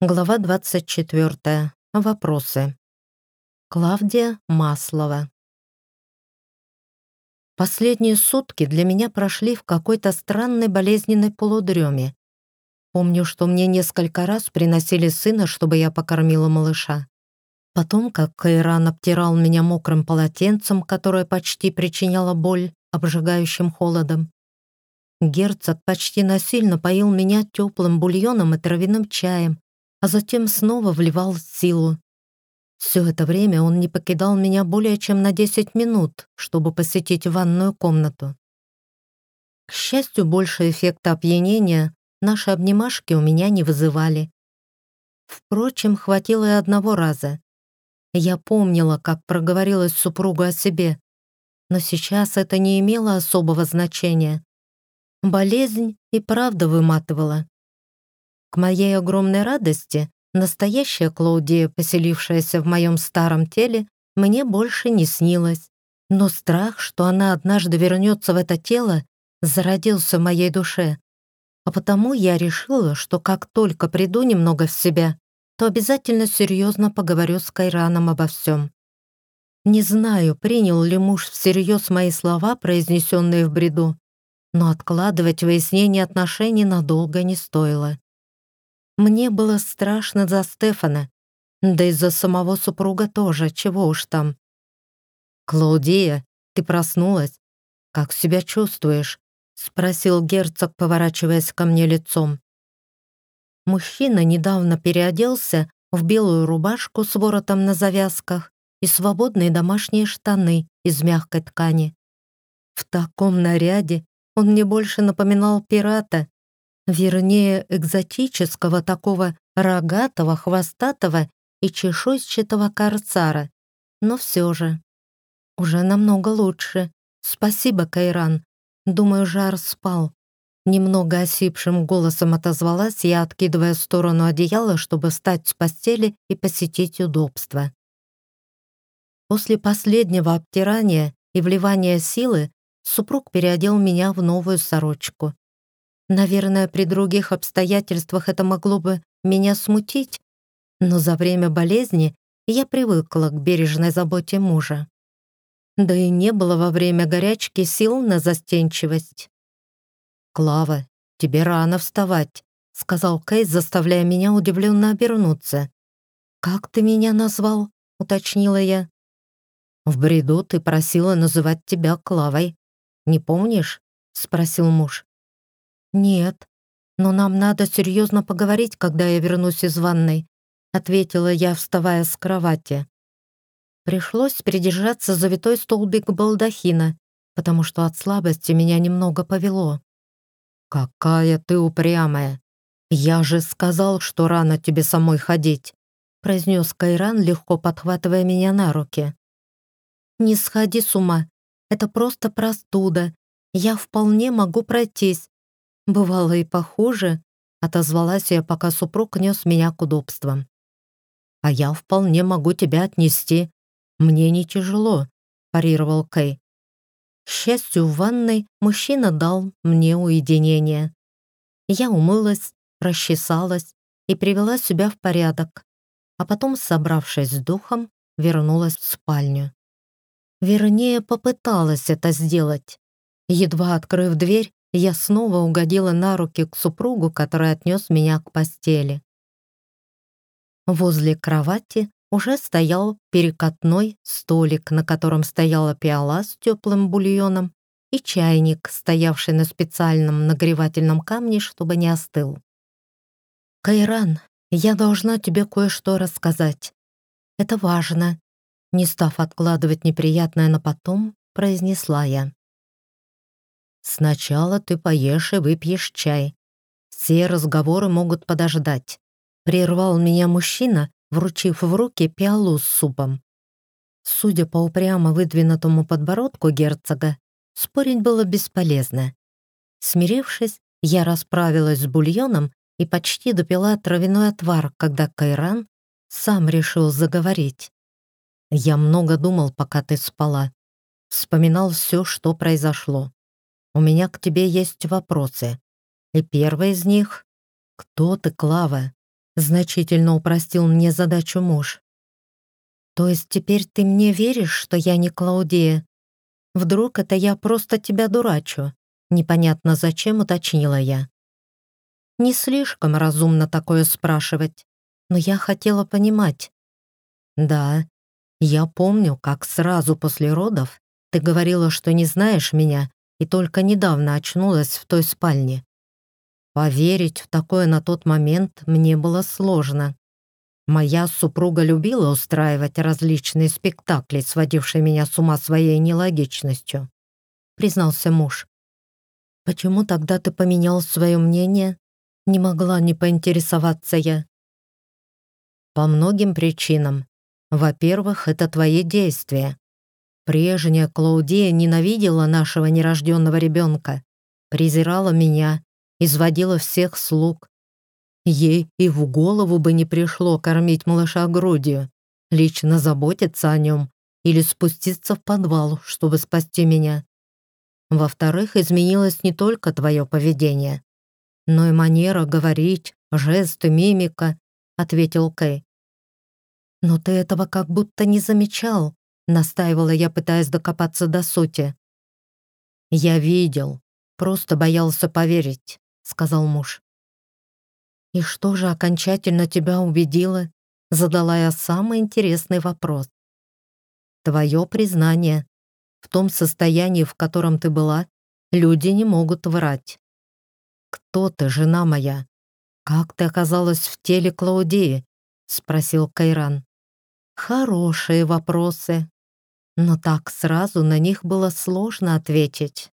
Глава 24. Вопросы. Клавдия Маслова. Последние сутки для меня прошли в какой-то странной болезненной полудреме. Помню, что мне несколько раз приносили сына, чтобы я покормила малыша. Потом, как Кайран обтирал меня мокрым полотенцем, которое почти причиняло боль обжигающим холодом. Герцог почти насильно поил меня теплым бульоном и травяным чаем, а затем снова вливал силу. Все это время он не покидал меня более чем на 10 минут, чтобы посетить ванную комнату. К счастью, больше эффекта опьянения наши обнимашки у меня не вызывали. Впрочем, хватило и одного раза. Я помнила, как проговорилась супругу о себе, но сейчас это не имело особого значения. Болезнь и правда выматывала. К моей огромной радости, настоящая Клаудия, поселившаяся в моем старом теле, мне больше не снилась. Но страх, что она однажды вернется в это тело, зародился в моей душе. А потому я решила, что как только приду немного в себя, то обязательно серьезно поговорю с Кайраном обо всем. Не знаю, принял ли муж всерьез мои слова, произнесенные в бреду, но откладывать выяснение отношений надолго не стоило. Мне было страшно за Стефана, да и за самого супруга тоже, чего уж там. «Клаудия, ты проснулась? Как себя чувствуешь?» — спросил герцог, поворачиваясь ко мне лицом. Мужчина недавно переоделся в белую рубашку с воротом на завязках и свободные домашние штаны из мягкой ткани. В таком наряде он мне больше напоминал пирата, вернее, экзотического такого рогатого, хвостатого и чешуйчатого карцара. Но все же, уже намного лучше. Спасибо, Кайран. Думаю, жар спал. Немного осипшим голосом отозвалась я, откидывая в сторону одеяла, чтобы встать с постели и посетить удобство. После последнего обтирания и вливания силы супруг переодел меня в новую сорочку. Наверное, при других обстоятельствах это могло бы меня смутить, но за время болезни я привыкла к бережной заботе мужа. Да и не было во время горячки сил на застенчивость. «Клава, тебе рано вставать», — сказал Кейс, заставляя меня удивленно обернуться. «Как ты меня назвал?» — уточнила я. «В бреду ты просила называть тебя Клавой. Не помнишь?» — спросил муж. «Нет, но нам надо серьезно поговорить, когда я вернусь из ванной», ответила я, вставая с кровати. Пришлось придержаться завитой столбик балдахина, потому что от слабости меня немного повело. «Какая ты упрямая! Я же сказал, что рано тебе самой ходить!» произнес Кайран, легко подхватывая меня на руки. «Не сходи с ума, это просто простуда. Я вполне могу пройтись, Бывало и похуже, отозвалась я, пока супруг нес меня к удобствам. «А я вполне могу тебя отнести. Мне не тяжело», — парировал Кэй. К счастью, в ванной мужчина дал мне уединение. Я умылась, расчесалась и привела себя в порядок, а потом, собравшись с духом, вернулась в спальню. Вернее, попыталась это сделать. Едва открыв дверь, я снова угодила на руки к супругу, который отнес меня к постели. Возле кровати уже стоял перекатной столик, на котором стояла пиала с теплым бульоном и чайник, стоявший на специальном нагревательном камне, чтобы не остыл. «Кайран, я должна тебе кое-что рассказать. Это важно», не став откладывать неприятное на потом, произнесла я. Сначала ты поешь и выпьешь чай. Все разговоры могут подождать. Прервал меня мужчина, вручив в руки пиалу с супом. Судя по упрямо выдвинутому подбородку герцога, спорить было бесполезно. Смирившись, я расправилась с бульоном и почти допила травяной отвар, когда Кайран сам решил заговорить. Я много думал, пока ты спала. Вспоминал все, что произошло у меня к тебе есть вопросы. И первый из них — кто ты, Клава? Значительно упростил мне задачу муж. То есть теперь ты мне веришь, что я не Клаудия? Вдруг это я просто тебя дурачу? Непонятно зачем уточнила я. Не слишком разумно такое спрашивать, но я хотела понимать. Да, я помню, как сразу после родов ты говорила, что не знаешь меня и только недавно очнулась в той спальне. Поверить в такое на тот момент мне было сложно. Моя супруга любила устраивать различные спектакли, сводившие меня с ума своей нелогичностью, признался муж. Почему тогда ты поменял свое мнение? Не могла не поинтересоваться я. По многим причинам. Во-первых, это твои действия. Прежняя Клаудия ненавидела нашего нерожденного ребенка, презирала меня, изводила всех слуг. Ей и в голову бы не пришло кормить малыша грудью, лично заботиться о нем или спуститься в подвал, чтобы спасти меня. Во-вторых, изменилось не только твое поведение, но и манера говорить, жесты, мимика, ответил Кэй. Но ты этого как будто не замечал, настаивала я, пытаясь докопаться до сути. Я видел, просто боялся поверить, сказал муж. И что же окончательно тебя убедило? Задала я самый интересный вопрос. Твое признание. В том состоянии, в котором ты была, люди не могут врать. «Кто ты, жена моя? Как ты оказалась в теле Клаудии?» — спросил Кайран. «Хорошие вопросы, но так сразу на них было сложно ответить.